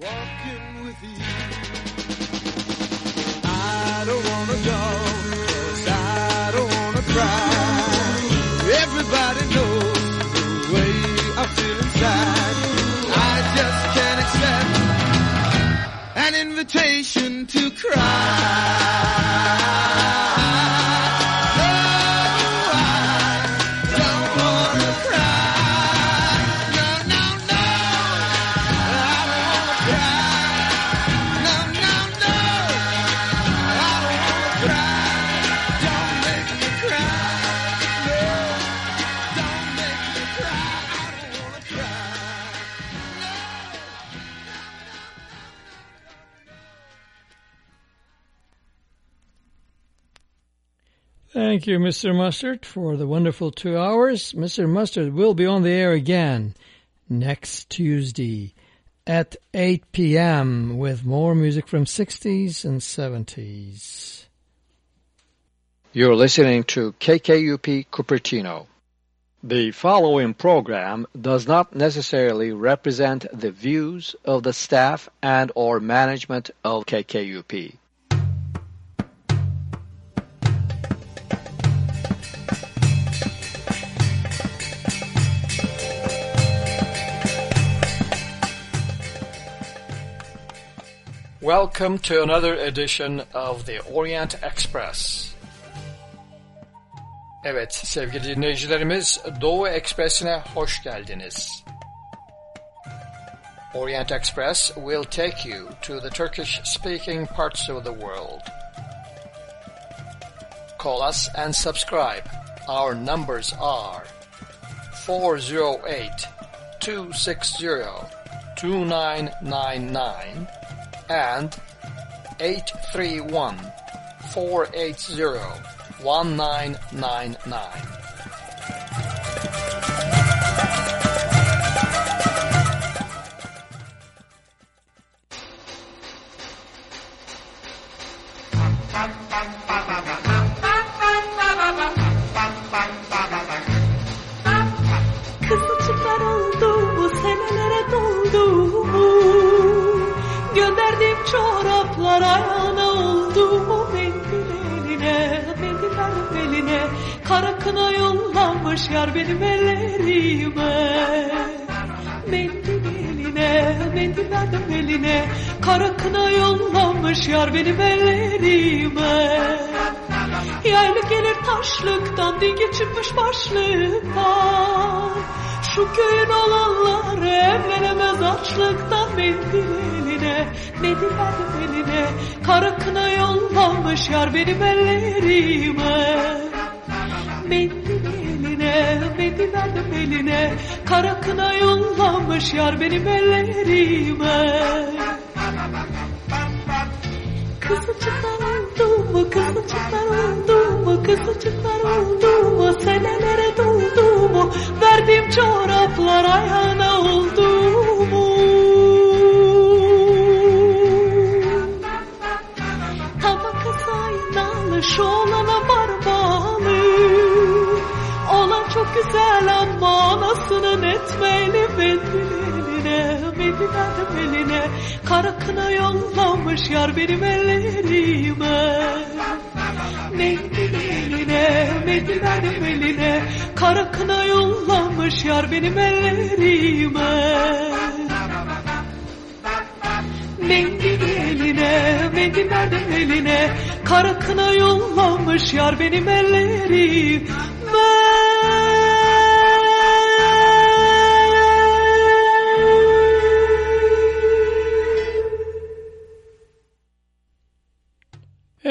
walking with you. Thank you, Mr. Mustard, for the wonderful two hours. Mr. Mustard will be on the air again next Tuesday at 8 p.m. with more music from 60s and 70s. You're listening to KKUP Cupertino. The following program does not necessarily represent the views of the staff and or management of KKUP. Welcome to another edition of the Orient Express. Evet sevgili dinleyicilerimiz Doğu Ekspresi'ne hoş geldiniz. Orient Express will take you to the Turkish speaking parts of the world. Call us and subscribe. Our numbers are 408 260 2999 and 831 480 1999. yar benim ellerime. Yaylı gelir taşlıktan Dinge çıkmış başlıktan. Şu köyün olanlar Evlenemez açlıktan. Mendil eline Mendil verdim eline. Kara kına yollamış Yar benim ellerime. Mendil eline Mendil verdim eline. Kara kına yollamış Yar benim ellerime yollamış yar benim ellerime. Mendil eline, mendil verdim eline, kara kına yollamış yar benim ellerime. Mendil eline, mendil verdim eline, kara kına yollamış yar benim ellerime.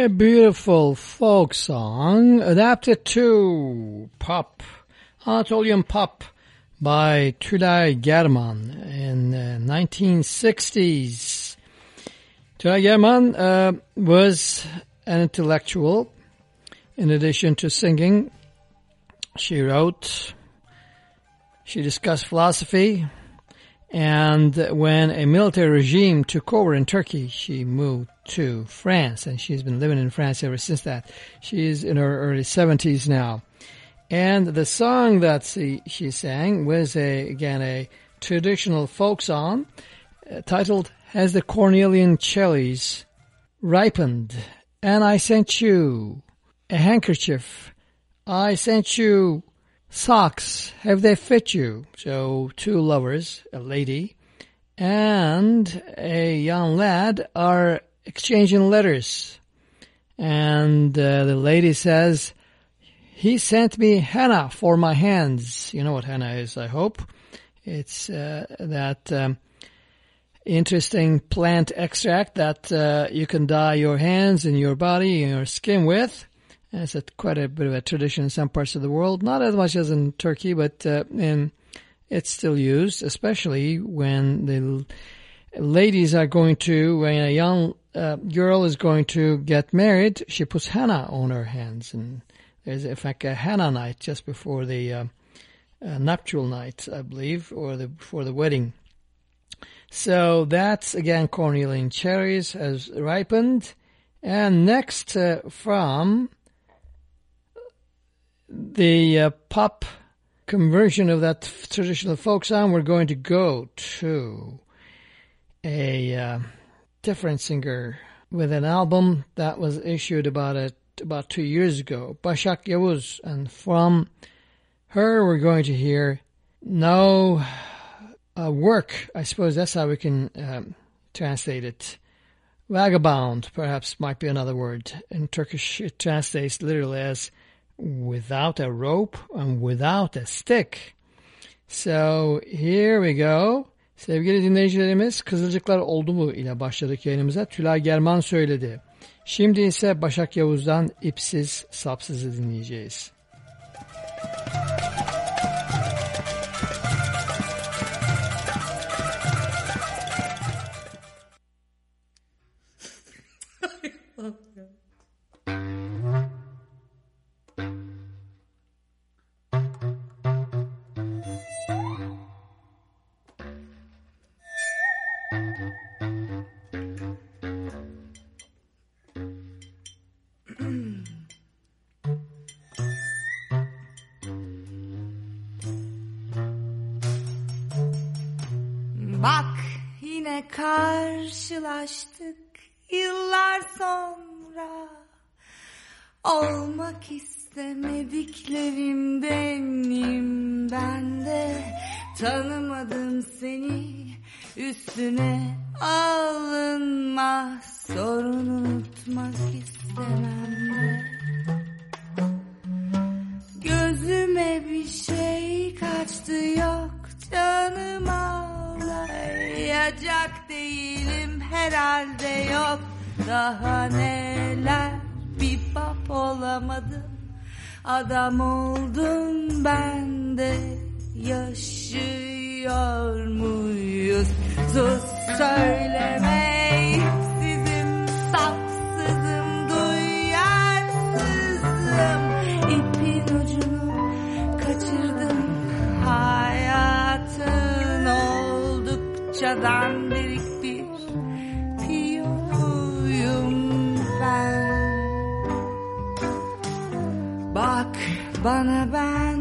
A beautiful folk song adapted to pop, Anatolian pop by Tülay German in the 1960s. Tülay German uh, was an intellectual. In addition to singing, she wrote, she discussed philosophy, and when a military regime took over in Turkey, she moved to France, and she's been living in France ever since that. She's in her early 70s now. And the song that she, she sang was, a, again, a traditional folk song uh, titled has the cornelian cherries ripened? And I sent you a handkerchief. I sent you socks. Have they fit you? So two lovers, a lady and a young lad are exchanging letters. And uh, the lady says, he sent me henna for my hands. You know what henna is, I hope. It's uh, that um, interesting plant extract that uh, you can dye your hands and your body and your skin with. It's a, quite a bit of a tradition in some parts of the world. Not as much as in Turkey, but uh, in it's still used, especially when the ladies are going to, when a young uh, girl is going to get married, she puts henna on her hands. And there's, in fact, a henna night just before the uh, uh, nuptial night, I believe, or the, before the wedding. So that's, again, cornelian cherries has ripened. And next uh, from the uh, pop conversion of that traditional folk song, we're going to go to a uh, different singer with an album that was issued about a, about two years ago, Başak Yavuz, and from her we're going to hear no uh, work. I suppose that's how we can um, translate it. Vagabond, perhaps, might be another word. In Turkish, it translates literally as without a rope and without a stick. So here we go. Sevgili dinleyicilerimiz Kızılcıklar oldu mu ile başladık yayınımıza. Tülay German söyledi. Şimdi ise Başak Yavuz'dan ipsiz sapsızı dinleyeceğiz. Bak istemediklerimdenim ben de Tanımadım seni. Üstüne alınma Sorun unutmak istemem de. Gözüme bir şey kaçtı yok canım ağlayacak değilim. Herhalde yok. Daha neler bir bab olamadım adam oldum ben de yaşıyor muyuz? Sus söyleme sizim sapsızım duyarsızım. İpin ucunu kaçırdım hayatın oldukça bana ben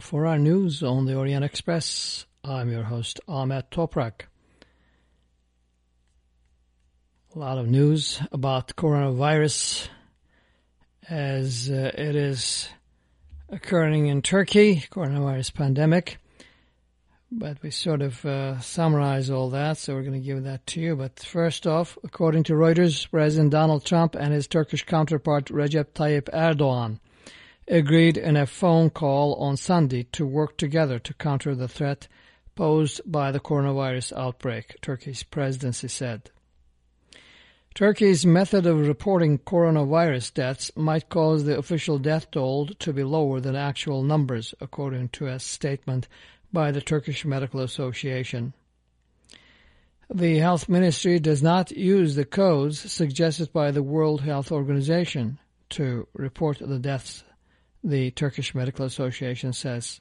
time for our news on the Orient Express. I'm your host, Ahmet Toprak. A lot of news about coronavirus as uh, it is occurring in Turkey, coronavirus pandemic. But we sort of uh, summarize all that, so we're going to give that to you. But first off, according to Reuters, President Donald Trump and his Turkish counterpart Recep Tayyip Erdogan agreed in a phone call on Sunday to work together to counter the threat posed by the coronavirus outbreak, Turkey's presidency said. Turkey's method of reporting coronavirus deaths might cause the official death toll to be lower than actual numbers, according to a statement by the Turkish Medical Association. The health ministry does not use the codes suggested by the World Health Organization to report the deaths, the Turkish Medical Association says.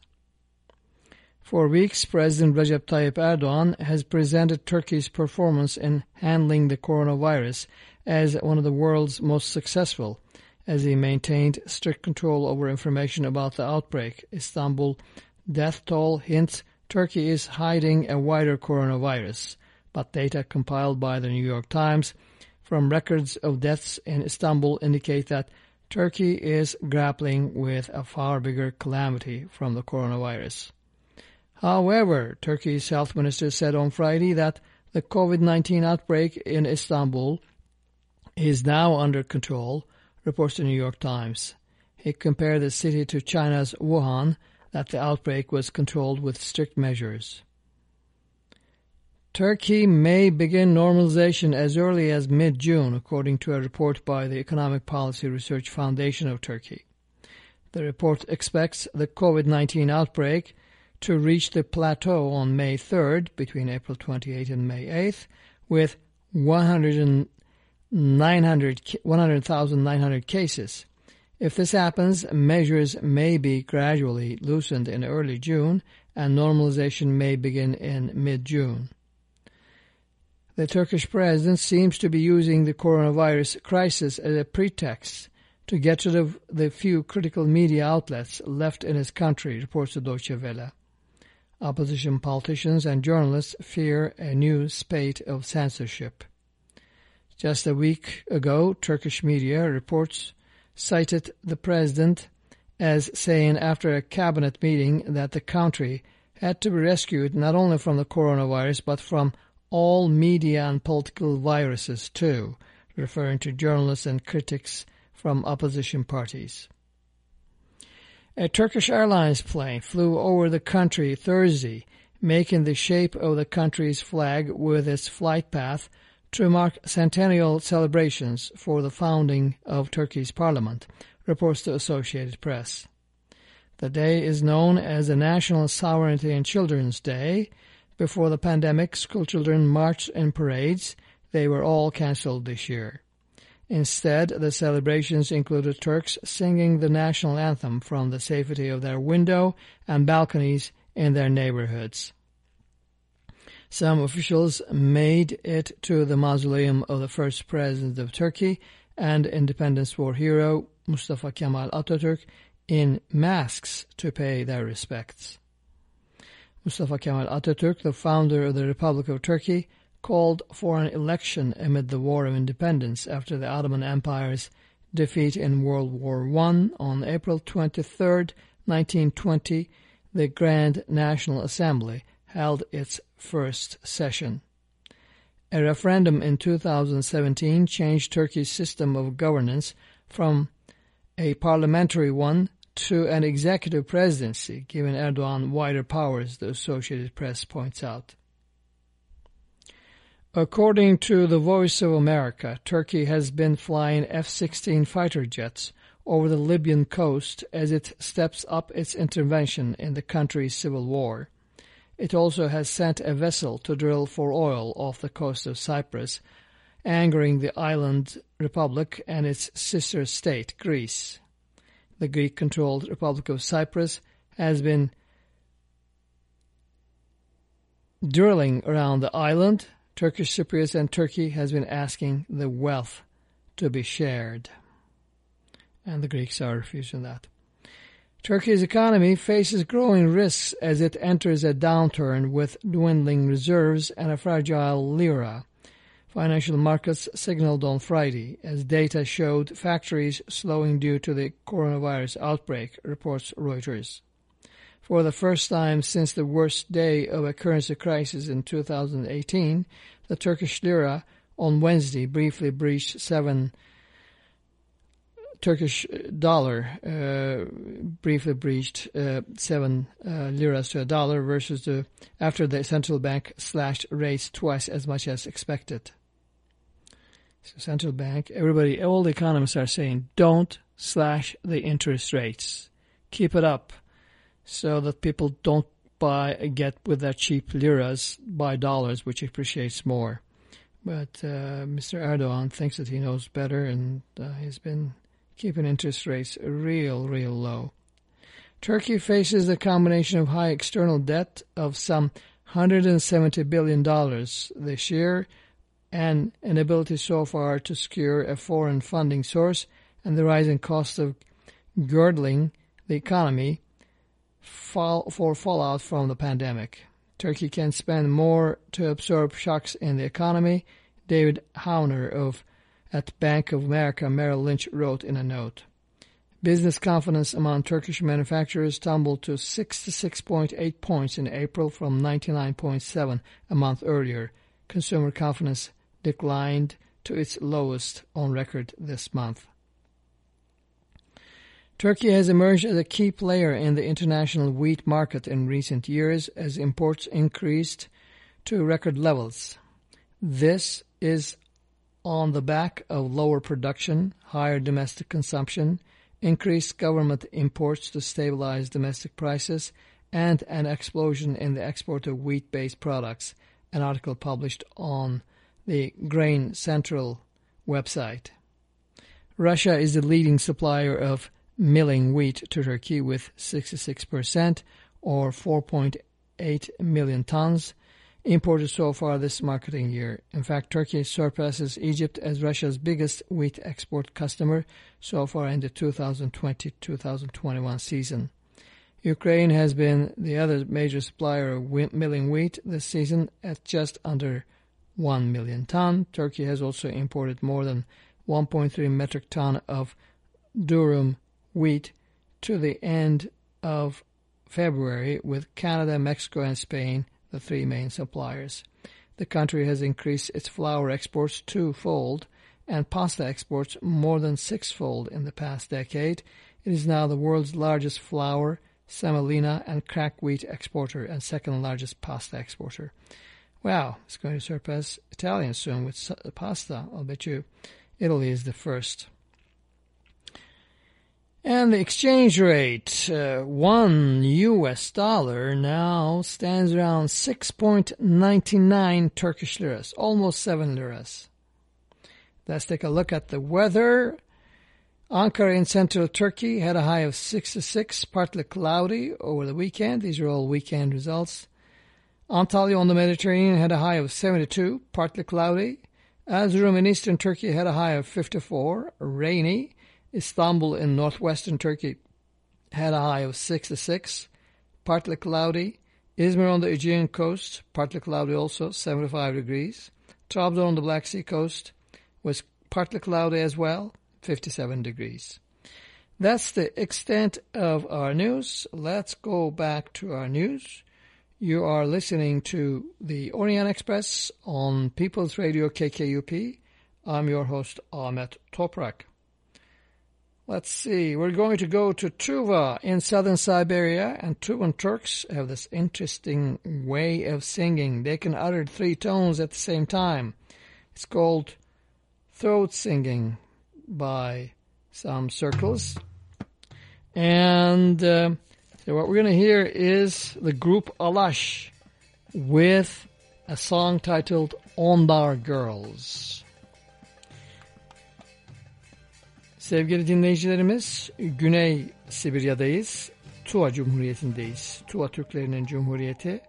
For weeks, President Recep Tayyip Erdogan has presented Turkey's performance in handling the coronavirus as one of the world's most successful, as he maintained strict control over information about the outbreak. Istanbul death toll hints Turkey is hiding a wider coronavirus, but data compiled by the New York Times from records of deaths in Istanbul indicate that Turkey is grappling with a far bigger calamity from the coronavirus. However, Turkey's health minister said on Friday that the COVID-19 outbreak in Istanbul is now under control, reports the New York Times. He compared the city to China's Wuhan, that the outbreak was controlled with strict measures. Turkey may begin normalization as early as mid-June, according to a report by the Economic Policy Research Foundation of Turkey. The report expects the COVID-19 outbreak to reach the plateau on May 3rd, between April 28 and May 8th, with 100,900 cases. If this happens, measures may be gradually loosened in early June, and normalization may begin in mid-June. The Turkish president seems to be using the coronavirus crisis as a pretext to get rid of the few critical media outlets left in his country, reports the Deutsche Welle. Opposition politicians and journalists fear a new spate of censorship. Just a week ago, Turkish media reports cited the president as saying after a cabinet meeting that the country had to be rescued not only from the coronavirus but from all media and political viruses too, referring to journalists and critics from opposition parties. A Turkish Airlines plane flew over the country Thursday, making the shape of the country's flag with its flight path to mark centennial celebrations for the founding of Turkey's parliament, reports the Associated Press. The day is known as the National Sovereignty and Children's Day. Before the pandemic, schoolchildren marched in parades. They were all cancelled this year. Instead, the celebrations included Turks singing the national anthem from the safety of their window and balconies in their neighborhoods. Some officials made it to the mausoleum of the first president of Turkey and Independence War hero Mustafa Kemal Atatürk in masks to pay their respects. Mustafa Kemal Atatürk, the founder of the Republic of Turkey, called for an election amid the War of Independence after the Ottoman Empire's defeat in World War I on April 23, 1920, the Grand National Assembly held its first session. A referendum in 2017 changed Turkey's system of governance from a parliamentary one to an executive presidency, giving Erdogan wider powers, the Associated Press points out. According to the Voice of America, Turkey has been flying F-16 fighter jets over the Libyan coast as it steps up its intervention in the country's civil war. It also has sent a vessel to drill for oil off the coast of Cyprus, angering the island republic and its sister state, Greece. The Greek-controlled Republic of Cyprus has been drilling around the island. Turkish Cypriots and Turkey has been asking the wealth to be shared. And the Greeks are refusing that. Turkey's economy faces growing risks as it enters a downturn with dwindling reserves and a fragile lira. Financial markets signaled on Friday as data showed factories slowing due to the coronavirus outbreak, reports Reuters. For the first time since the worst day of a currency crisis in 2018, the Turkish lira on Wednesday briefly breached 7 Turkish dollar uh, briefly breached uh, seven uh, liras to a dollar versus the after the central bank slashed rates twice as much as expected. Central bank, everybody, all the economists are saying, don't slash the interest rates, keep it up, so that people don't buy get with their cheap liras buy dollars, which appreciates more. But uh, Mr. Erdogan thinks that he knows better, and uh, he's been keeping interest rates real, real low. Turkey faces the combination of high external debt of some $170 billion this year and inability so far to secure a foreign funding source and the rising cost of girdling the economy fall, for fallout from the pandemic. Turkey can spend more to absorb shocks in the economy, David Hauner of at Bank of America Merrill Lynch wrote in a note. Business confidence among Turkish manufacturers tumbled to 66.8 points in April from 99.7 a month earlier. Consumer confidence declined to its lowest on record this month. Turkey has emerged as a key player in the international wheat market in recent years as imports increased to record levels. This is on the back of lower production, higher domestic consumption, increased government imports to stabilize domestic prices, and an explosion in the export of wheat-based products, an article published on the Grain Central website. Russia is the leading supplier of milling wheat to Turkey with 66% or 4.8 million tons, imported so far this marketing year. In fact, Turkey surpasses Egypt as Russia's biggest wheat export customer so far in the 2020-2021 season. Ukraine has been the other major supplier of milling wheat this season at just under 1 million ton. Turkey has also imported more than 1.3 metric ton of durum wheat to the end of February, with Canada, Mexico, and Spain the three main suppliers. The country has increased its flour exports twofold and pasta exports more than sixfold in the past decade. It is now the world's largest flour, semolina, and cracked wheat exporter and second largest pasta exporter. Wow, it's going to surpass Italian soon with pasta. I'll bet you Italy is the first. And the exchange rate, uh, one US dollar now stands around 6.99 Turkish liras, almost 7 liras. Let's take a look at the weather. Ankara in central Turkey had a high of 66, partly cloudy over the weekend. These are all weekend results. Antalya on the Mediterranean had a high of 72, partly cloudy. Erzurum in eastern Turkey had a high of 54, rainy. Istanbul in northwestern Turkey had a high of 66, partly cloudy. Izmir on the Aegean coast, partly cloudy also, 75 degrees. Trabzon on the Black Sea coast was partly cloudy as well, 57 degrees. That's the extent of our news. Let's go back to our news. You are listening to the Orient Express on People's Radio KKUP. I'm your host, Ahmet Toprak. Let's see, we're going to go to Tuva in southern Siberia, and Tuvan Turks have this interesting way of singing. They can utter three tones at the same time. It's called throat singing by some circles. And uh, so what we're going to hear is the group Alash with a song titled Ondar Girls. Sevgili dinleyicilerimiz, Güney Sibirya'dayız. Tuva Cumhuriyeti'ndeyiz. Tuva Türklerinin Cumhuriyeti.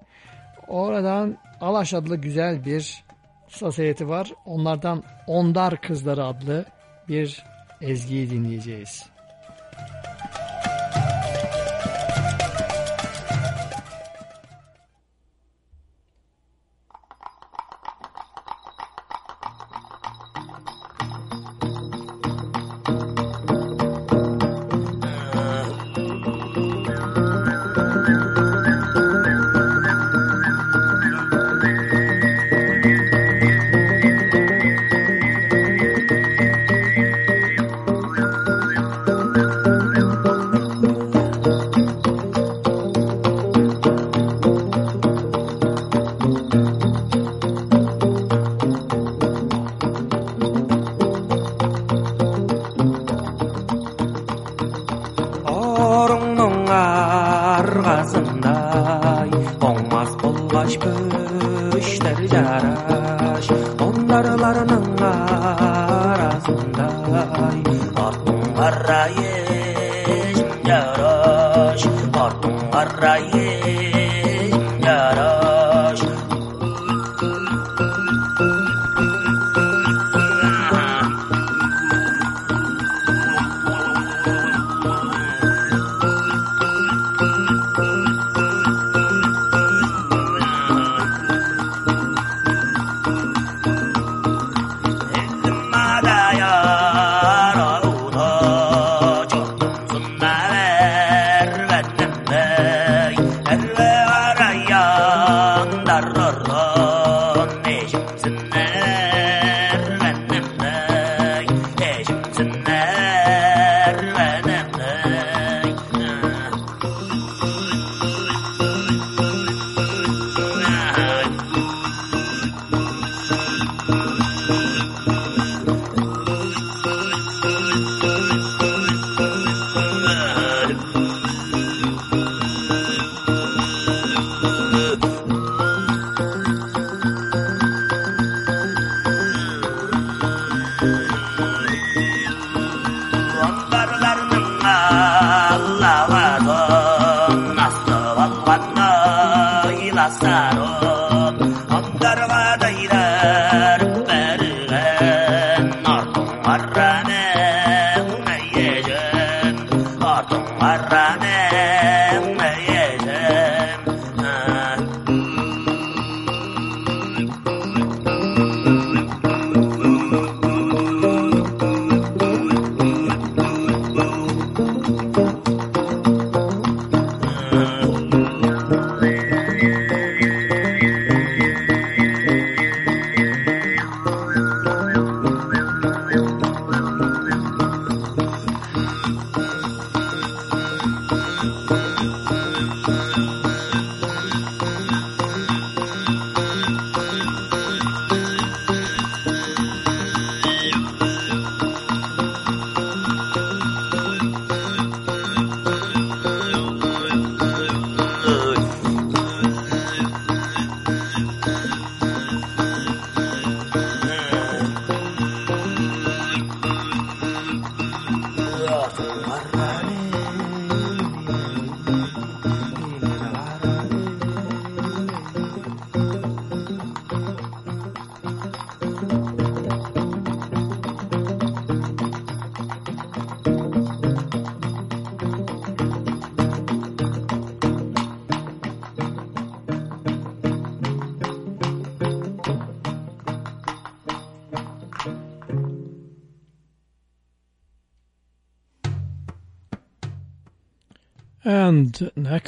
Oradan Alaş adlı güzel bir sosyeti var. Onlardan Ondar Kızları adlı bir ezgiyi dinleyeceğiz. Harranem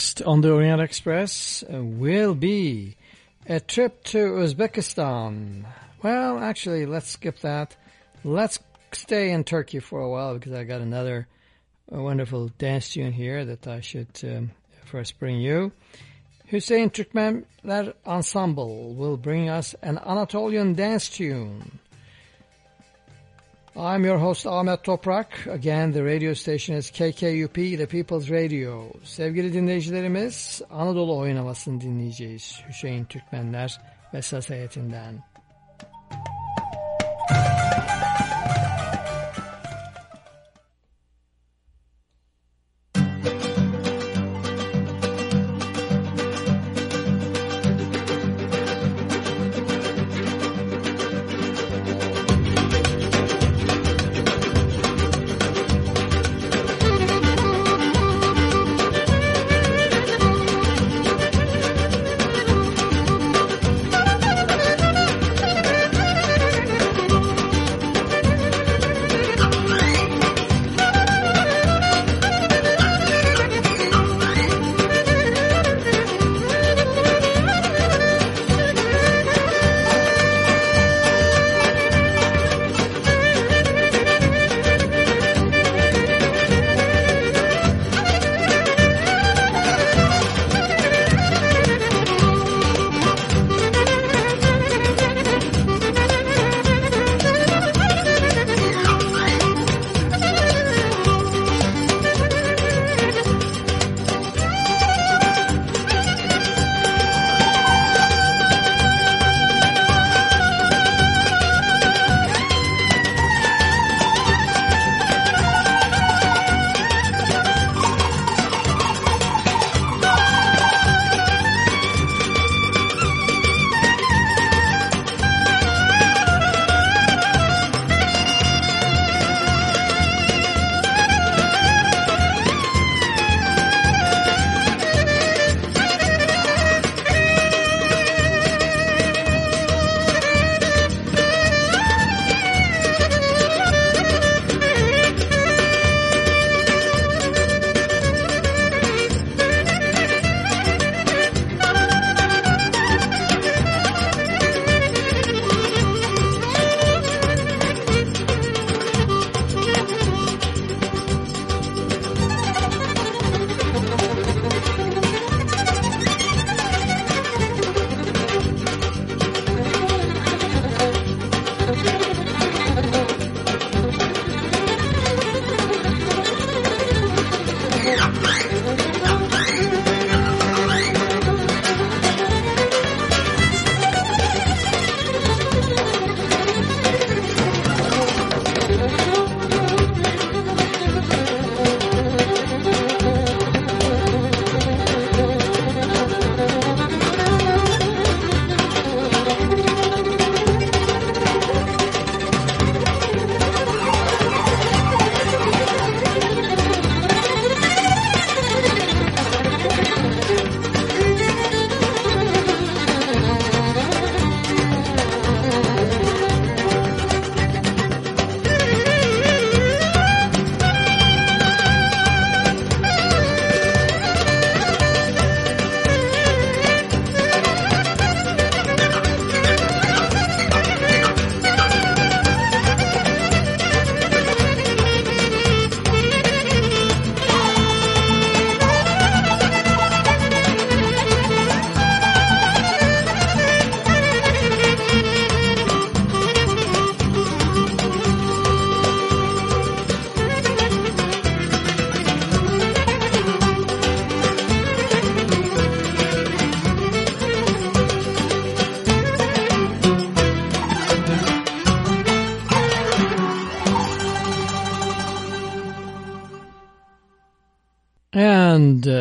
next on the Orient Express will be a trip to Uzbekistan. Well, actually, let's skip that. Let's stay in Turkey for a while because I got another uh, wonderful dance tune here that I should um, first bring you. Hüseyin Türkmenler Ensemble will bring us an Anatolian dance tune. I'm your host Ahmet Toprak. Again, the radio station is KKUP, the People's Radio. Sevgili dinleyicilerimiz, Anadolu oyun havasını dinleyeceğiz. Hüseyin Türkmenler ve Saz heyetinden.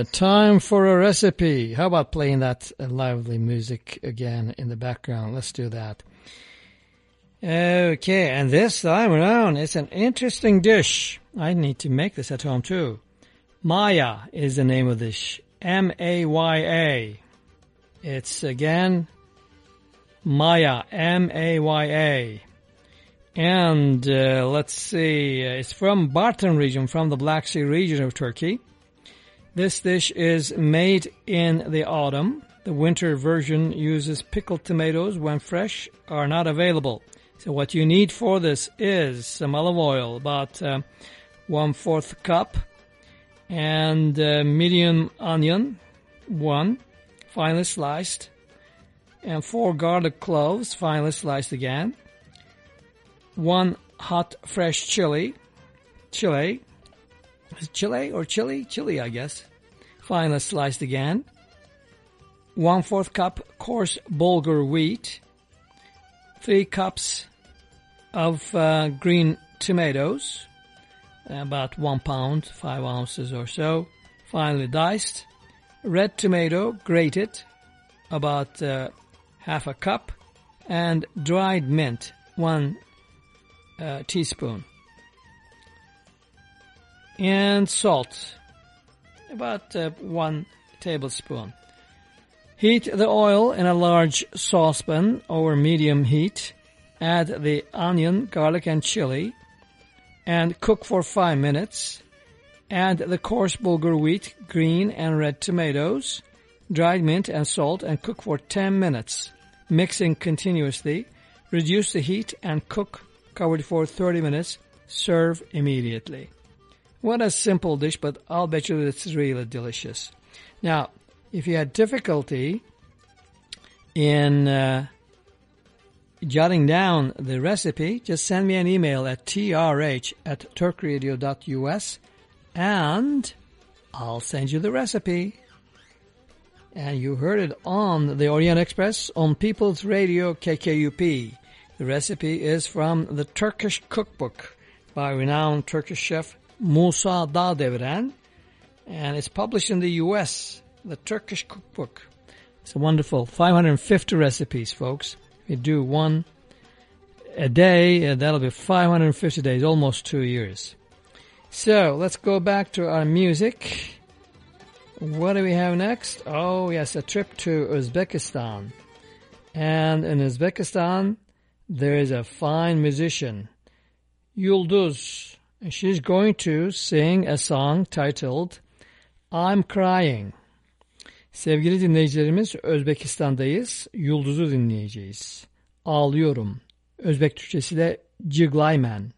Time for a recipe. How about playing that lively music again in the background? Let's do that. Okay, and this time around, it's an interesting dish. I need to make this at home too. Maya is the name of the dish. M-A-Y-A. It's again Maya, M-A-Y-A. And uh, let's see, it's from Bartın region, from the Black Sea region of Turkey. This dish is made in the autumn. The winter version uses pickled tomatoes when fresh are not available. So what you need for this is some olive oil, about uh, one fourth cup, and uh, medium onion, one, finely sliced, and four garlic cloves, finely sliced again, one hot fresh chili, chili, chili or chili? Chili, I guess. Finely sliced again. One fourth cup coarse bulgur wheat. Three cups of uh, green tomatoes. About one pound, five ounces or so. Finely diced. Red tomato, grated. About uh, half a cup. And dried mint, one uh, teaspoon and salt, about uh, one tablespoon. Heat the oil in a large saucepan over medium heat. Add the onion, garlic, and chili, and cook for five minutes. Add the coarse bulgur wheat, green and red tomatoes, dried mint, and salt, and cook for 10 minutes, mixing continuously. Reduce the heat and cook covered for 30 minutes. Serve immediately. What a simple dish, but I'll bet you it's really delicious. Now, if you had difficulty in uh, jotting down the recipe, just send me an email at trh at turkradio.us and I'll send you the recipe. And you heard it on the Orient Express on People's Radio KKUP. The recipe is from the Turkish Cookbook by renowned Turkish chef Musa Dağdeviren, and it's published in the U.S., the Turkish Cookbook. It's a wonderful 550 recipes, folks. You do one a day, and that'll be 550 days, almost two years. So, let's go back to our music. What do we have next? Oh, yes, a trip to Uzbekistan. And in Uzbekistan, there is a fine musician, Yulduz. She's going to sing a song titled I'm Crying. Sevgili dinleyicilerimiz Özbekistan'dayız. Yulduz'u dinleyeceğiz. Ağlıyorum. Özbek Türkçesi de Ciglayman.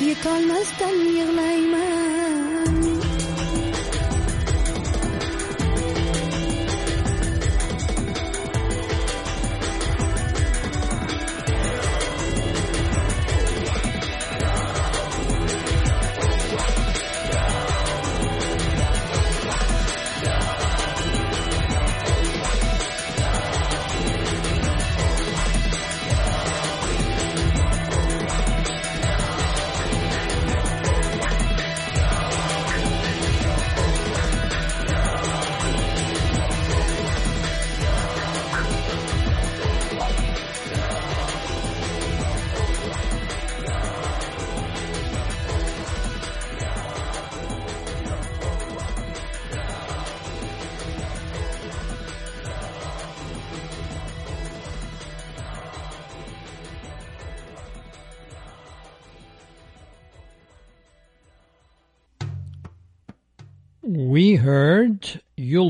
Yıkanmaz yığlayma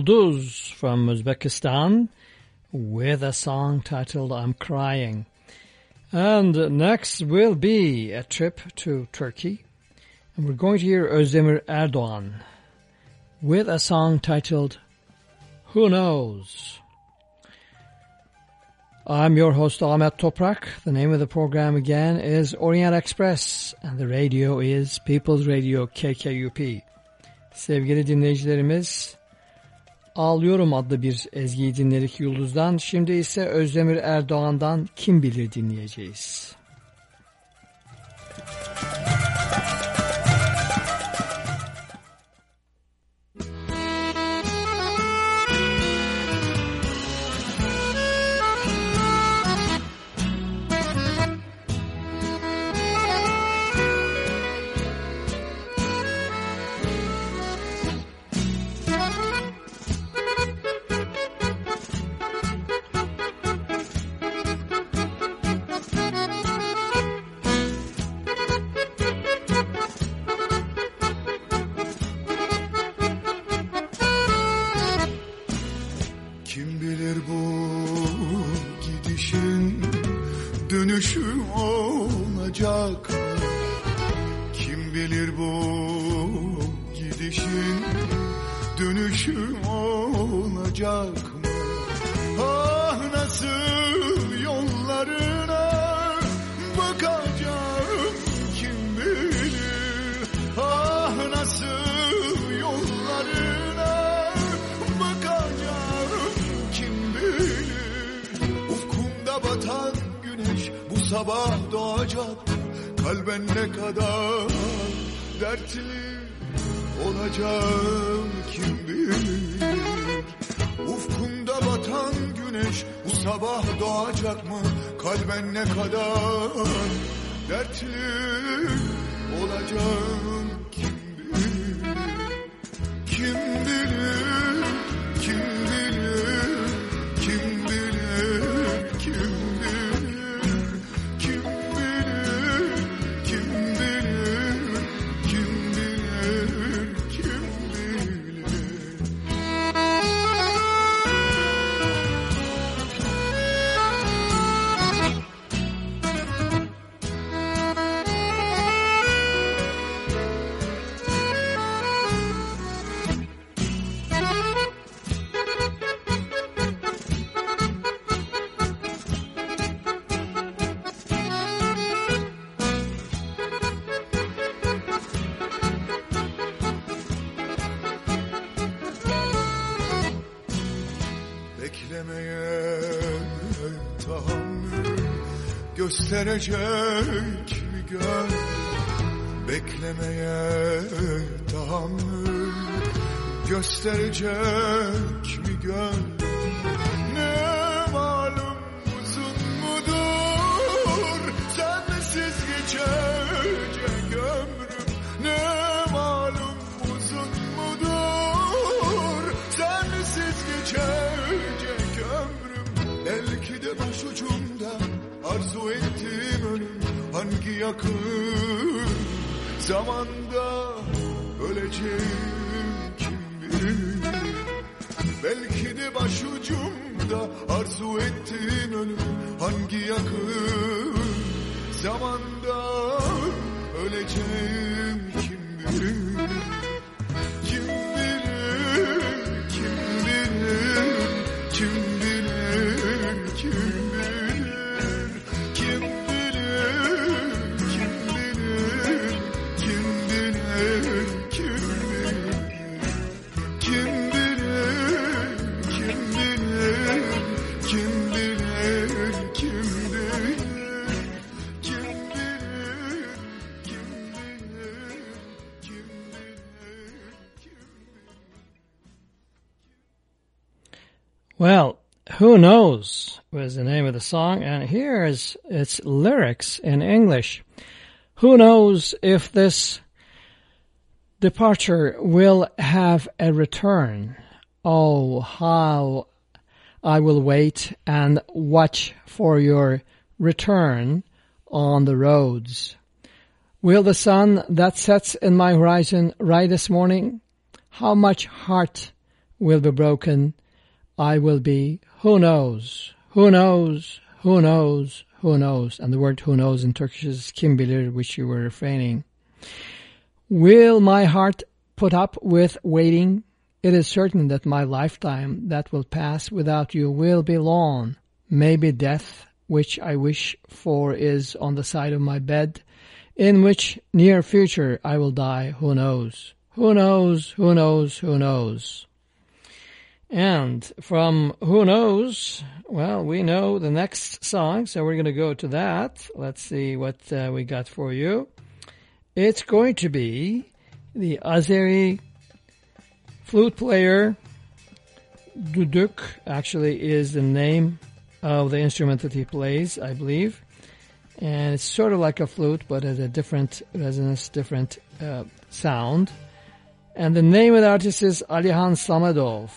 From Uzbekistan with a song titled I'm Crying. And next will be a trip to Turkey. And we're going to hear Özdemir Erdoğan with a song titled Who Knows? I'm your host Ahmet Toprak. The name of the program again is Orient Express and the radio is People's Radio KKUP. Sevgili dinleyicilerimiz, Ağlıyorum adlı bir ezgiyi dinledik Yıldız'dan. Şimdi ise Özdemir Erdoğan'dan Kim Bilir dinleyeceğiz. Kim biterecek gel Beklemeye tahammül. Gösterecek mi gönül Hangi yakın zamanda öleceğim kim bilir? Belki de başucumda arzu ettiğim ölüm. Hangi yakın zamanda öleceğim Who Knows was the name of the song, and here is its lyrics in English. Who knows if this departure will have a return? Oh, how I will wait and watch for your return on the roads. Will the sun that sets in my horizon rise this morning? How much heart will be broken? I will be, who knows, who knows, who knows, who knows. And the word who knows in Turkish is kim bilir, which you were refraining. Will my heart put up with waiting? It is certain that my lifetime that will pass without you will be long. Maybe death, which I wish for, is on the side of my bed, in which near future I will die. Who knows? Who knows? Who knows? Who knows? And from Who Knows, well, we know the next song, so we're going to go to that. Let's see what uh, we got for you. It's going to be the Azeri flute player Duduk, actually is the name of the instrument that he plays, I believe. And it's sort of like a flute, but at a different resonance, different uh, sound. And the name of the artist is Alihan Samedov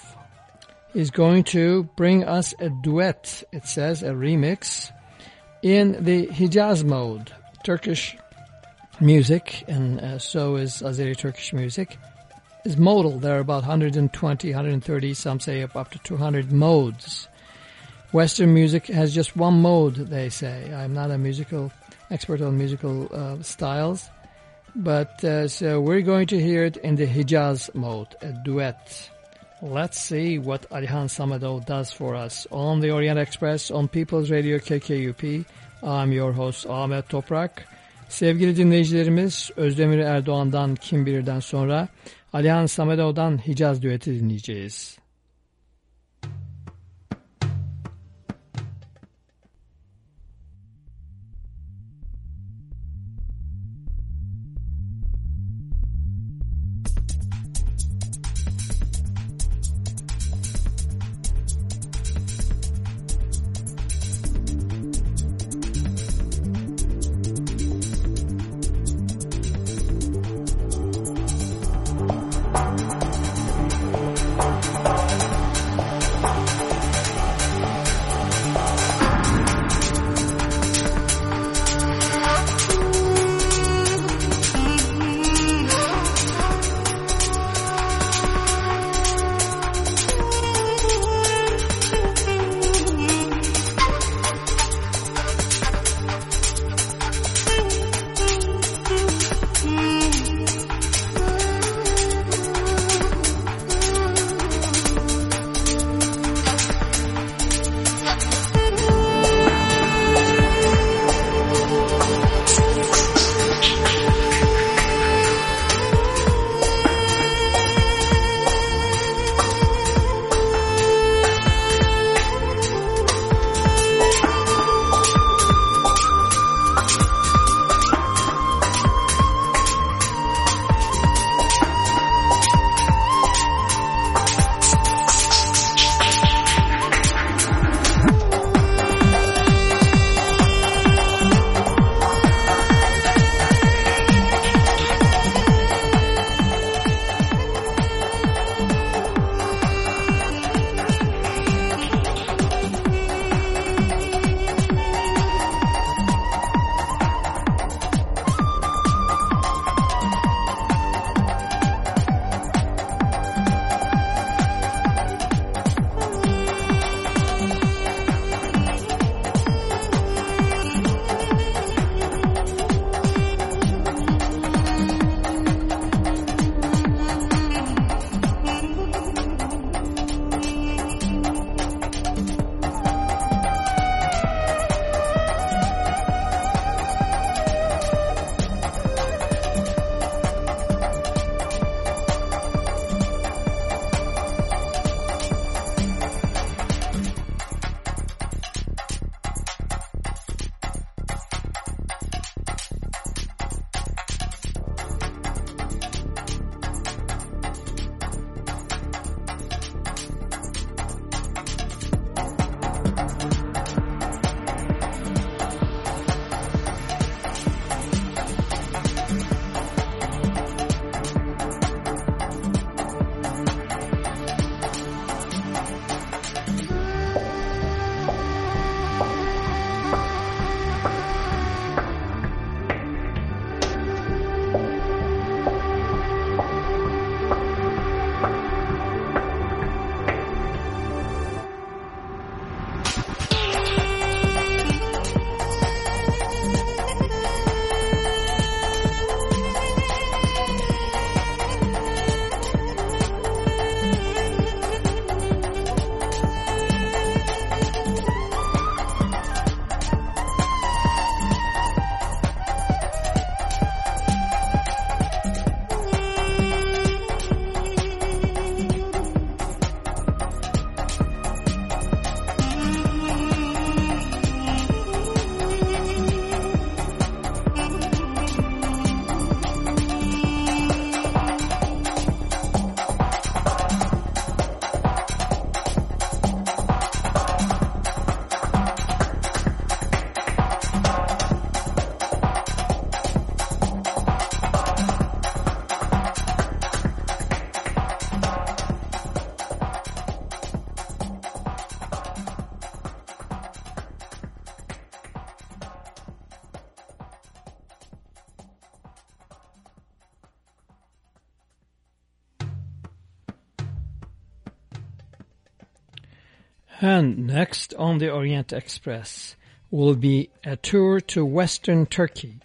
is going to bring us a duet, it says, a remix, in the Hijaz mode, Turkish music, and uh, so is Azeri Turkish music, is modal. There are about 120, 130, some say up, up to 200 modes. Western music has just one mode, they say. I'm not a musical expert on musical uh, styles, but uh, so we're going to hear it in the Hijaz mode, a duet. Let's see what Alihan Samadov does for us on the Orient Express on People's Radio KKUP. I'm your host Ahmet Toprak. Sevgili dinleyicilerimiz Özdemir Erdoğan'dan Kim Bilir'den sonra Alihan Samadov'dan Hicaz düeti dinleyeceğiz. Next on the Orient Express will be a tour to Western Turkey.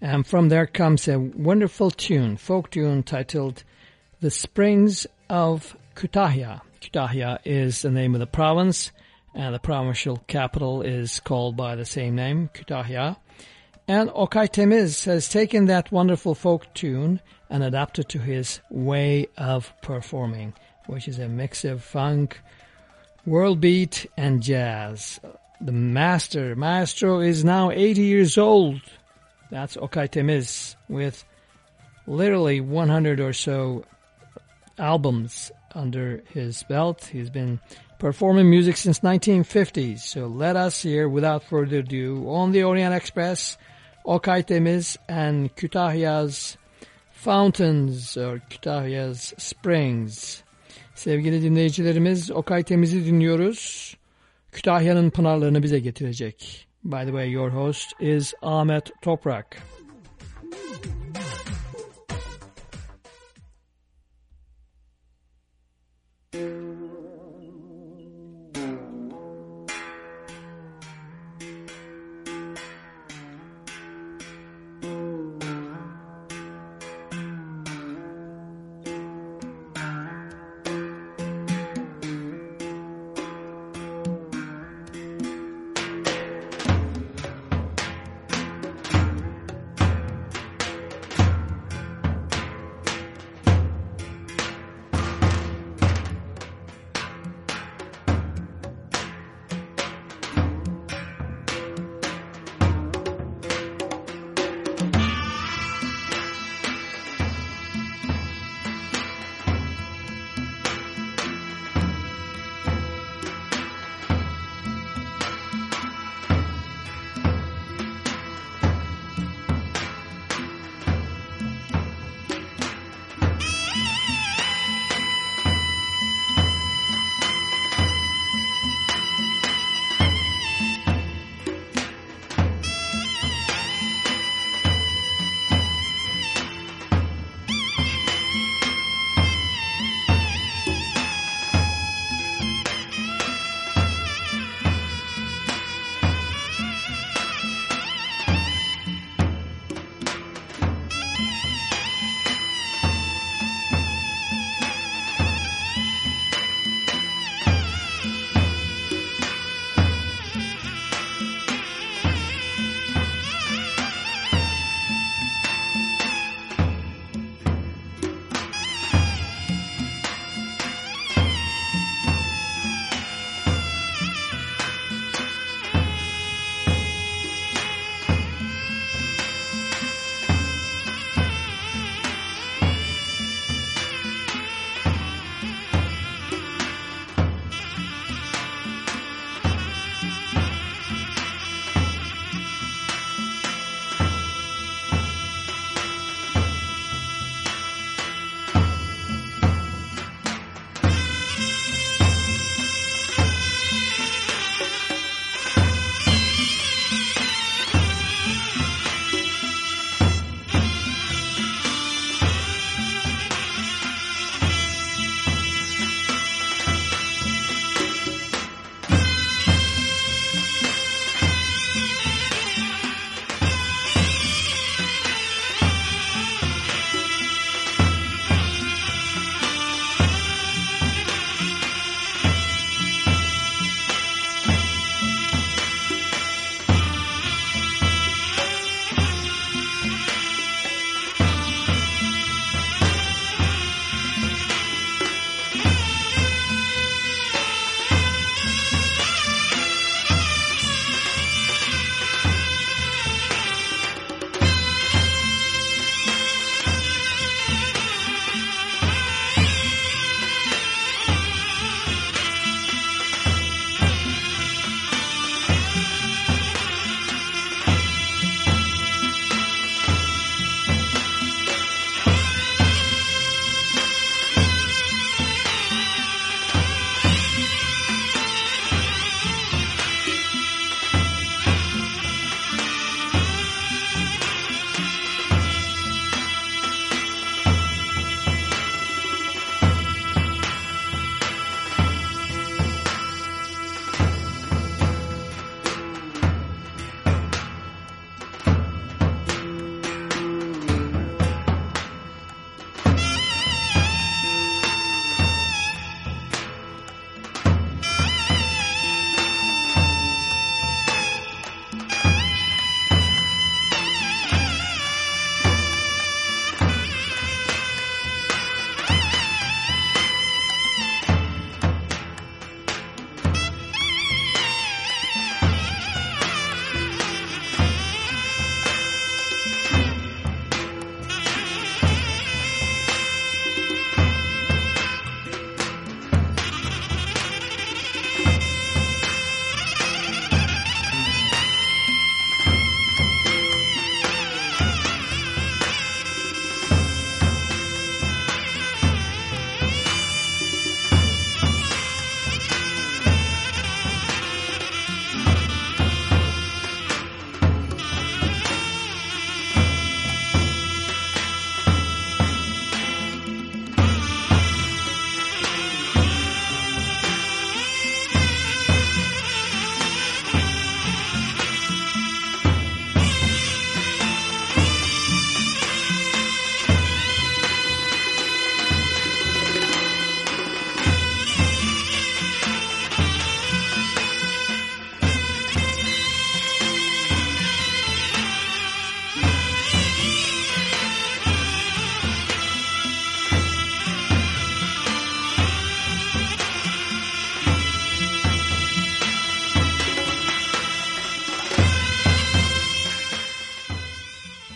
And from there comes a wonderful tune, folk tune titled The Springs of Kütahya. Kütahya is the name of the province, and the provincial capital is called by the same name, Kütahya. And Okay Temiz has taken that wonderful folk tune and adapted to his way of performing, which is a mix of funk, world beat, and jazz. The master, maestro, is now 80 years old. That's Okay Temiz with literally 100 or so albums under his belt. He's been performing music since 1950s. So let us hear, without further ado, on the Orient Express, Okay Temiz and Kütahya's Fountains or Kütahya's Springs. Sevgili dinleyicilerimiz Okay Temiz'i dinliyoruz. Kütahya'nın pınarlarını bize getirecek. By the way, your host is Ahmet Toprak.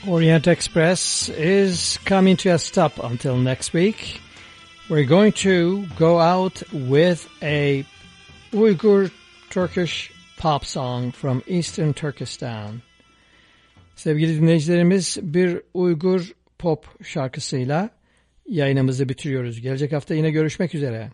Orient Express is coming to a stop until next week. We're going to go out with a Uyghur Turkish pop song from Eastern Turkistan. Sevgili dinleyicilerimiz bir Uygur pop şarkısıyla yayınımızı bitiriyoruz. Gelecek hafta yine görüşmek üzere.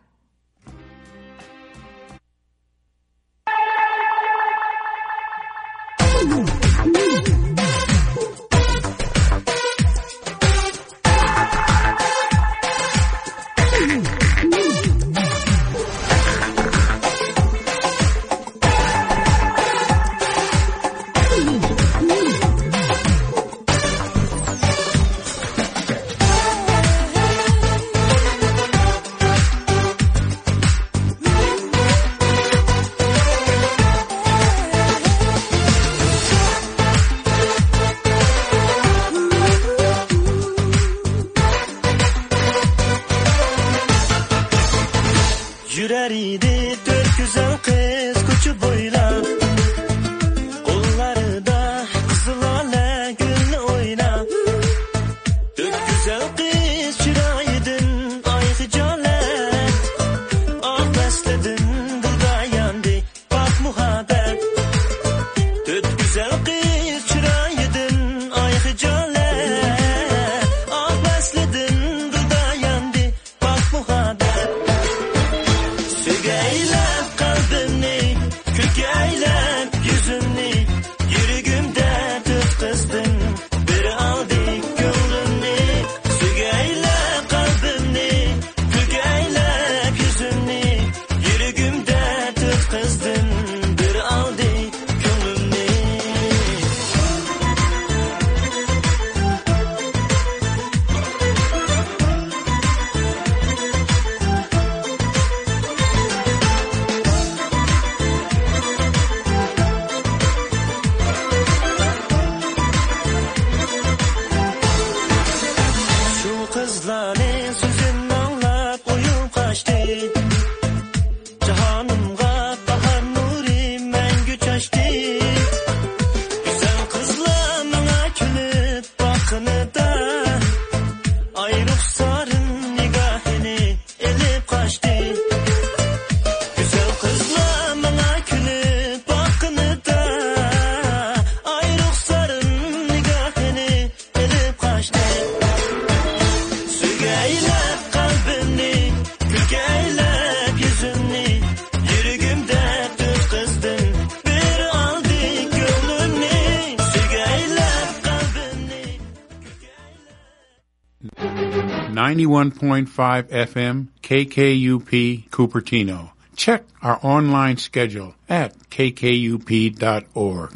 91.5 FM KKUP Cupertino. Check our online schedule at kkup.org.